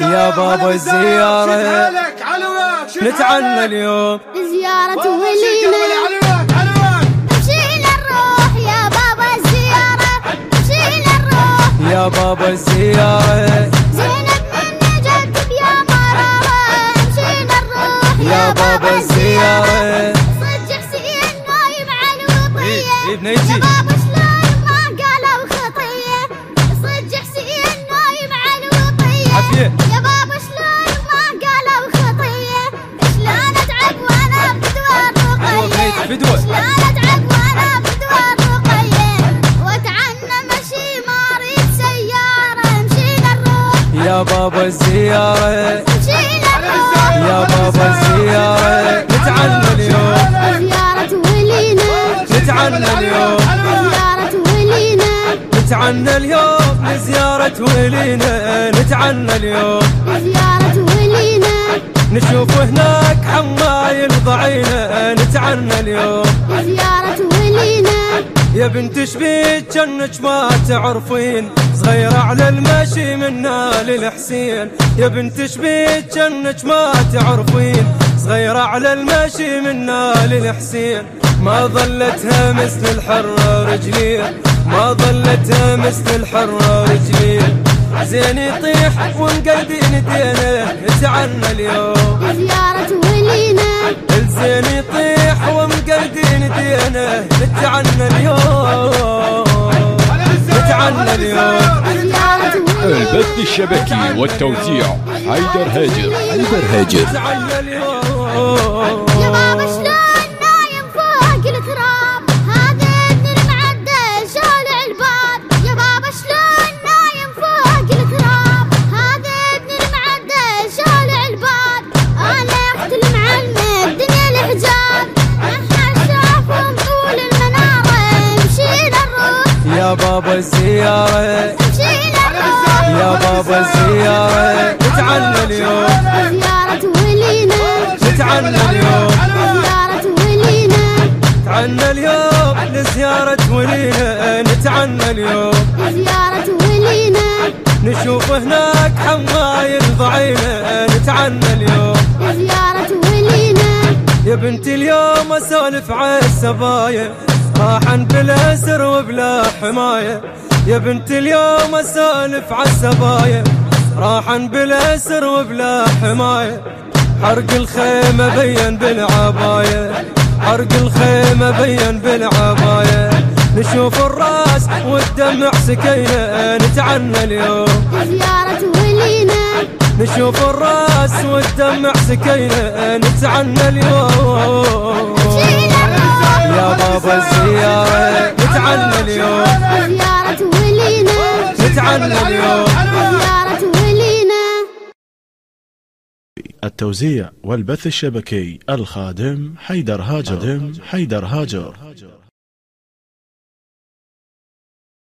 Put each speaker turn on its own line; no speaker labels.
يا بابا الزيارة نتعنى اليوم.
زيارة ولينا. يا بابا الزيارة مشينا نروح
يا بابا الزيارة
زينب من جدك يا مرارة مشينا نروح
يا بابا الزيارة
يا بابا
الزيارة. يا بابا الزيارة. نتعنى اليوم.
زيارة ولينا
نتعنى اليوم.
زيارة ولينا
نتعنى اليوم. لزيارة ولينا. نتعنى اليوم.
زيارة ولينا
نشوف هناك حمايل ضعينا نتعنى اليوم.
زيارة ولينا
يا بنت شبيك جنك ما تعرفين صغيرة على المشي منا للحسين. يا بنت شبيك جنك ما تعرفين صغيرة على المشي منا للحسين. ما ظلتها مثل الحرة رجلين ما ظلتها مثل الحرة رجلين زين يطيح ومقلدين دينه نتعنى اليوم.
زيارة ولينا.
الزين يطيح نتعنى اليوم نتعنى اليوم.
البث الشبكي والتوزيع حيدر هاجر. حيدر هاجر
نتعنى اليوم.
يا بابا
الزيارة. يا بابا الزيارة. نتعنى اليوم.
زيارة ولينا.
نتعنى اليوم.
زيارة ولينا.
نتعنى اليوم. لزيارة ولينا. نتعنى اليوم.
زيارة ولينا.
نشوف هناك حمايل ضعينا نتعنى اليوم.
زيارة ولينا.
يا بنت اليوم أسولف عالسبايا راحا بلا سر وبلا حماية. يا بنت اليوم اسولف عالسبايا راحا بلا سر وبلا حماية. حرق الخيمة بين بالعباية. حرق الخيمة بين بالعباية. نشوف الرأس والدمع سكينة نتعنى اليوم.
زيارة ولينا.
نشوف الرأس والدمع سكينة نتعنى اليوم. يا بابا
التوزيع والبث الشبكي الخادم حيدر هاجر حيدر هاجر.